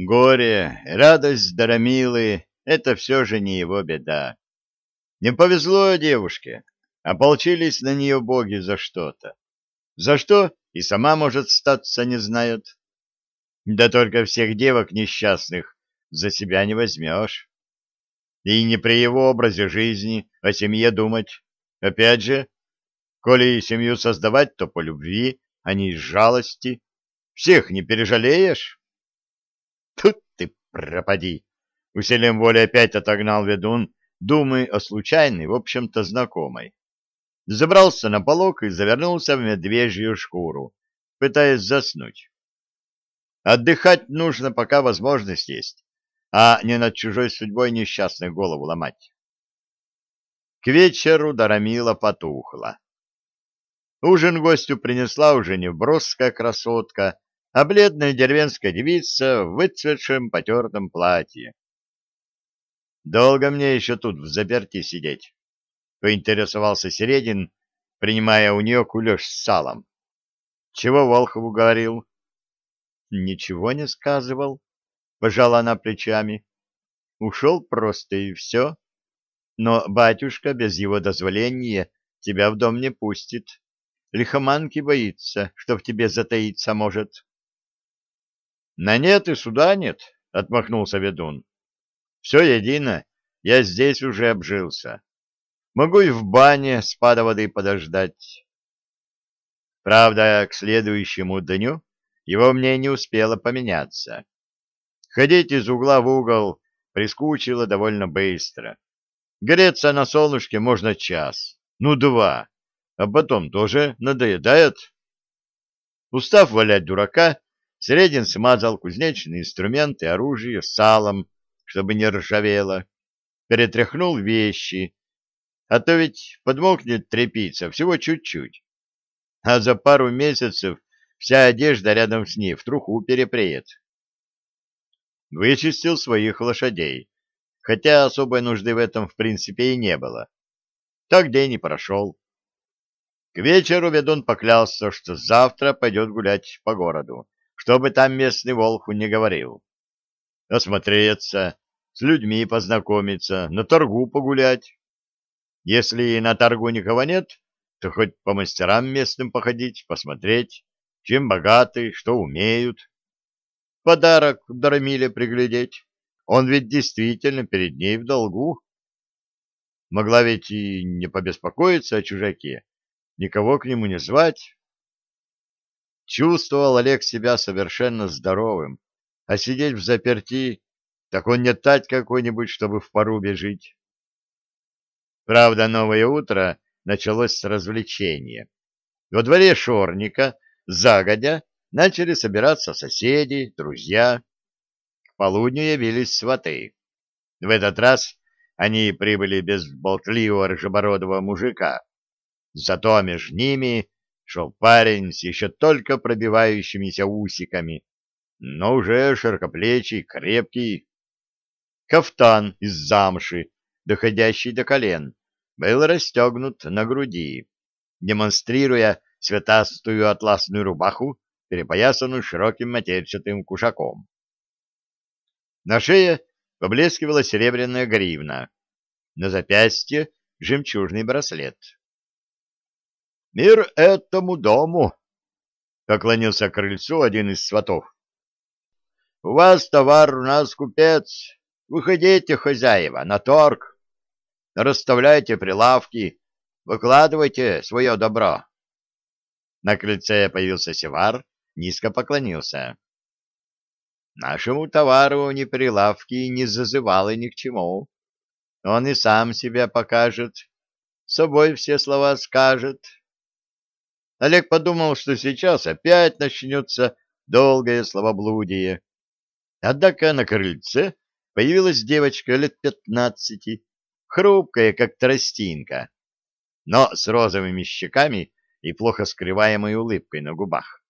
Горе, радость Дарамилы — это все же не его беда. Не повезло девушке, ополчились на нее боги за что-то. За что и сама, может, статься не знает. Да только всех девок несчастных за себя не возьмешь. И не при его образе жизни о семье думать. Опять же, коли семью создавать, то по любви, а не из жалости. Всех не пережалеешь? Тут ты пропади. Усилием воли опять отогнал ведун, думы о случайной, в общем-то, знакомой. Забрался на полок и завернулся в медвежью шкуру, пытаясь заснуть. Отдыхать нужно, пока возможность есть, а не над чужой судьбой несчастной голову ломать. К вечеру Дарамила потухла. Ужин гостю принесла уже не броская красотка, а бледная деревенская девица в выцветшем потертом платье. «Долго мне еще тут в заперти сидеть?» — поинтересовался Середин, принимая у нее кулеш с салом. «Чего Волхову говорил?» «Ничего не сказывал», — пожала она плечами. «Ушел просто и все. Но батюшка без его дозволения тебя в дом не пустит. Лихоманки боится, что в тебе затаиться может». «На нет и суда нет», — отмахнулся ведун. «Все едино, я здесь уже обжился. Могу и в бане с пада воды подождать». Правда, к следующему дню его мнение успело поменяться. Ходить из угла в угол прискучило довольно быстро. Греться на солнышке можно час, ну два, а потом тоже надоедает. Устав валять дурака, Средин смазал кузнечные инструменты оружие салом, чтобы не ржавело, перетряхнул вещи, а то ведь подмокнет тряпица всего чуть-чуть, а за пару месяцев Вся одежда рядом с ней в труху перепреет. Вычистил своих лошадей, хотя особой нужды в этом в принципе и не было. Так день и прошел. К вечеру ведун поклялся, что завтра пойдет гулять по городу, чтобы там местный волху не говорил. Осмотреться, с людьми познакомиться, на торгу погулять. Если на торгу никого нет, то хоть по мастерам местным походить, посмотреть, чем богаты, что умеют. Подарок Дарамиле приглядеть. Он ведь действительно перед ней в долгу. Могла ведь и не побеспокоиться о чужаке, никого к нему не звать. Чувствовал Олег себя совершенно здоровым, а сидеть в заперти, так он не тать какой-нибудь, чтобы в порубе жить. Правда, новое утро началось с развлечения. Во дворе Шорника Загодя начали собираться соседи, друзья. К полудню явились сваты. В этот раз они прибыли без болтливого рыжебородого мужика. Зато между ними шел парень с еще только пробивающимися усиками, но уже широкоплечий, крепкий. Кафтан из замши, доходящий до колен, был расстегнут на груди, демонстрируя цветастую атласную рубаху, перепоясанную широким матерчатым кушаком. На шее поблескивала серебряная гривна, на запястье жемчужный браслет. «Мир этому дому!» — поклонился крыльцу один из сватов. «У вас товар, у нас купец. Выходите, хозяева, на торг. Расставляйте прилавки, выкладывайте свое добро». На крыльце появился Севар, низко поклонился. Нашему товару ни прилавки не зазывало ни к чему. Он и сам себя покажет, собой все слова скажет. Олег подумал, что сейчас опять начнется долгое словоблудие. Однако на крыльце появилась девочка лет пятнадцати, хрупкая, как тростинка, но с розовыми щеками и плохо скрываемой улыбкой на губах.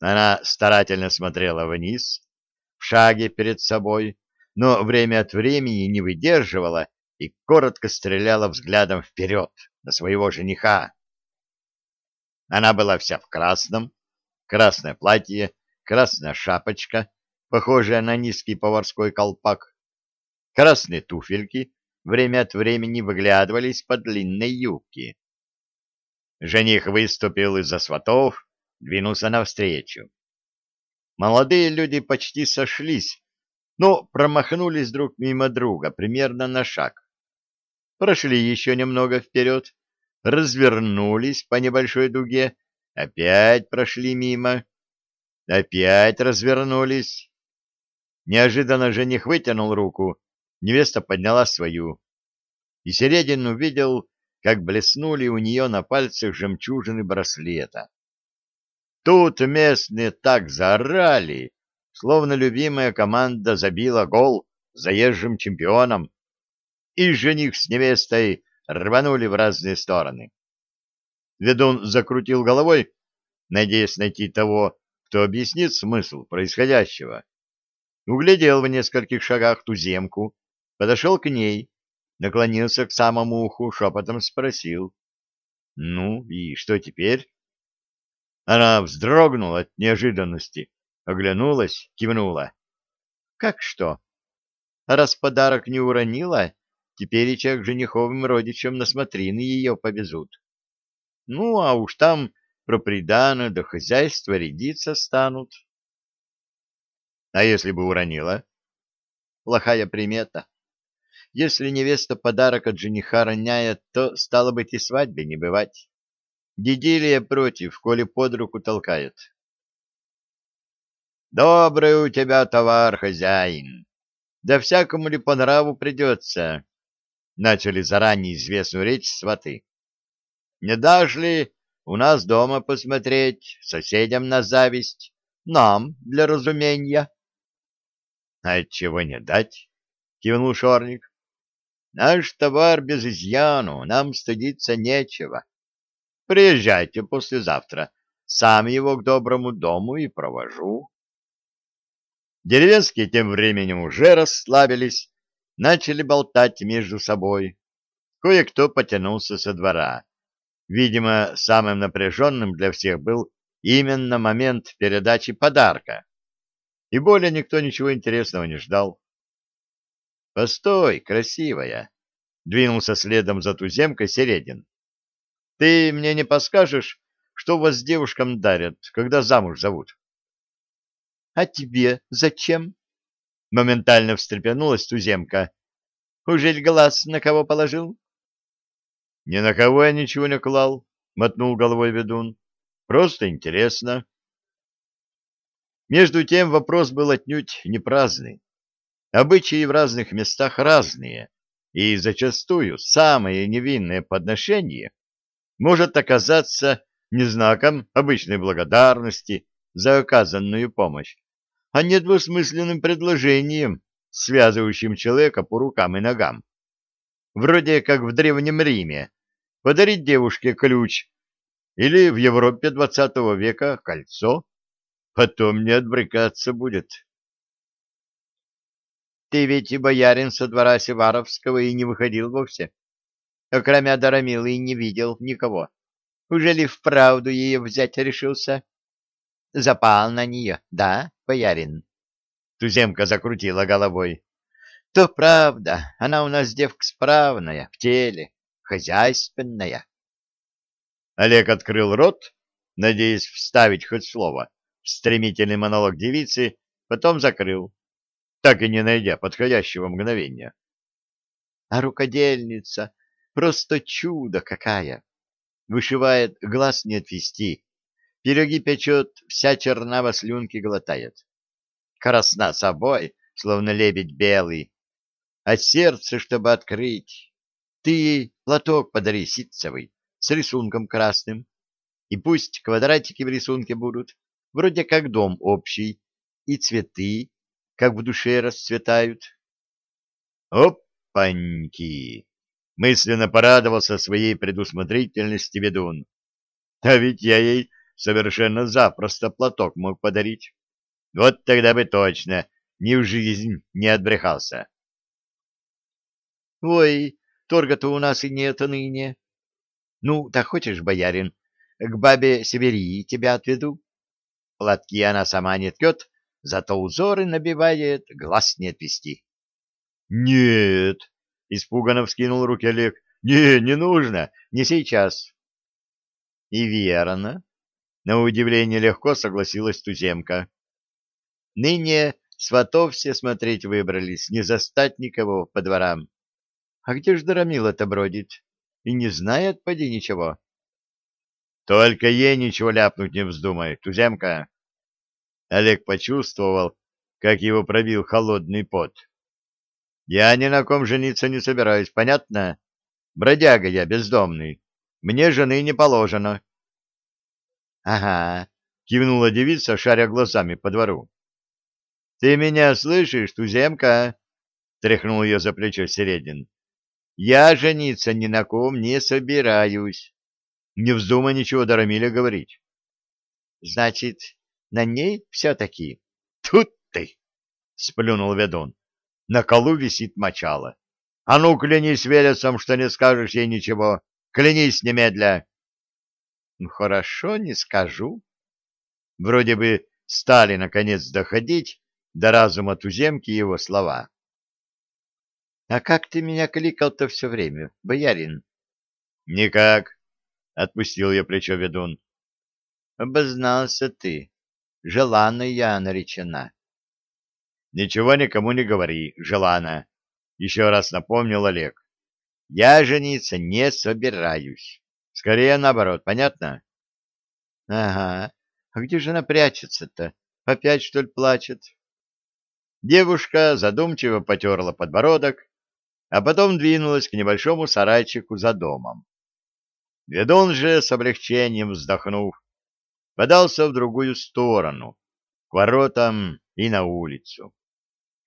Она старательно смотрела вниз, в шаге перед собой, но время от времени не выдерживала и коротко стреляла взглядом вперед на своего жениха. Она была вся в красном, красное платье, красная шапочка, похожая на низкий поварской колпак. Красные туфельки время от времени выглядывали из-под длинной юбки. Жених выступил из-за сватов, двинулся навстречу. Молодые люди почти сошлись, но промахнулись друг мимо друга примерно на шаг. Прошли еще немного вперед, развернулись по небольшой дуге, опять прошли мимо, опять развернулись. Неожиданно жених вытянул руку, невеста подняла свою. И Середин увидел, как блеснули у нее на пальцах жемчужины браслета. Тут местные так заорали, словно любимая команда забила гол заезжим чемпионом, и жених с невестой рванули в разные стороны. Ведун закрутил головой, надеясь найти того, кто объяснит смысл происходящего. Углядел в нескольких шагах туземку, подошел к ней, наклонился к самому уху, шепотом спросил. — Ну, и что теперь? Она вздрогнула от неожиданности, оглянулась, кивнула. — Как что? Раз подарок не уронила, теперь и к жениховым родичам на смотрины ее повезут. Ну, а уж там про придано до хозяйства рядиться станут. А если бы уронила? Плохая примета. Если невеста подарок от жениха роняет, то, стало быть, и свадьбе не бывать. Дедилия против, коли под руку толкает. Добрый у тебя товар, хозяин. Да всякому ли по нраву придется? Начали заранее известную речь сваты. Не дашь у нас дома посмотреть, соседям на зависть, нам для разумения? — А чего не дать? — кивнул Шорник. — Наш товар без изъяну, нам стыдиться нечего. Приезжайте послезавтра, сам его к доброму дому и провожу. Деревенские тем временем уже расслабились, начали болтать между собой. Кое-кто потянулся со двора. Видимо, самым напряженным для всех был именно момент передачи подарка. И более никто ничего интересного не ждал. «Постой, красивая!» — двинулся следом за туземкой Середин. Ты мне не подскажешь, что вас девушкам дарят, когда замуж зовут? — А тебе зачем? — моментально встрепенулась туземка. — Ужель глаз на кого положил? — Ни на кого я ничего не клал, — мотнул головой ведун. — Просто интересно. Между тем вопрос был отнюдь не праздный. Обычаи в разных местах разные, и зачастую самое невинное подношение может оказаться не знаком обычной благодарности за оказанную помощь, а недвусмысленным предложением, связывающим человека по рукам и ногам. Вроде как в Древнем Риме подарить девушке ключ или в Европе двадцатого века кольцо, потом не отбрыкаться будет. Ты ведь и боярин со двора Севаровского и не выходил вовсе кроме Дарамилы, и не видел никого. Уже ли вправду ее взять решился? Запал на нее, да, боярин? Туземка закрутила головой. То правда, она у нас девка справная, в теле, хозяйственная. Олег открыл рот, надеясь вставить хоть слово в стремительный монолог девицы, потом закрыл, так и не найдя подходящего мгновения. — А рукодельница Просто чудо какая! Вышивает, глаз не отвести. Пироги печет, вся чернава слюнки глотает. Красна собой, словно лебедь белый. А сердце, чтобы открыть, ты ей платок подари ситцевый с рисунком красным. И пусть квадратики в рисунке будут, вроде как дом общий, и цветы, как в душе расцветают. Опаньки! Мысленно порадовался своей предусмотрительности ведун. А ведь я ей совершенно запросто платок мог подарить. Вот тогда бы точно ни в жизнь не отбрехался. — Ой, торга-то у нас и нет ныне. — Ну, так хочешь, боярин, к бабе Северии тебя отведу? Платки она сама не ткет, зато узоры набивает, глаз не отвести. — Нет, — испуганно вскинул руки Олег, — не, не нужно, не сейчас. — И верно. На удивление легко согласилась туземка. Ныне сватов все смотреть выбрались, не застать никого по дворам. А где ж Дарамила-то бродит? И не знает, поди, ничего. Только ей ничего ляпнуть не вздумай, туземка. Олег почувствовал, как его пробил холодный пот. Я ни на ком жениться не собираюсь, понятно? Бродяга я, бездомный. Мне жены не положено. — Ага, — кивнула девица, шаря глазами по двору. — Ты меня слышишь, туземка? — тряхнул ее за плечо Середин. — Я жениться ни на ком не собираюсь. Не вздумай ничего Дарамиля говорить. — Значит, на ней все-таки? — Тут ты! — сплюнул ведун. — На колу висит мочало. А ну, клянись велесом, что не скажешь ей ничего. Клянись немедля. — хорошо, не скажу. Вроде бы стали, наконец, доходить до разума туземки его слова. — А как ты меня кликал-то все время, боярин? — Никак. — отпустил я плечо ведун. — Обознался ты. Желанная наречена. — Ничего никому не говори, желана, — еще раз напомнил Олег. — Я жениться не собираюсь. Скорее наоборот, понятно? — Ага. А где же она прячется-то? Опять, что ли, плачет? Девушка задумчиво потерла подбородок, а потом двинулась к небольшому сарайчику за домом. Ведун же, с облегчением вздохнув, подался в другую сторону, к воротам и на улицу.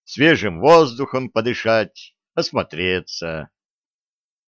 Свежим воздухом подышать, осмотреться.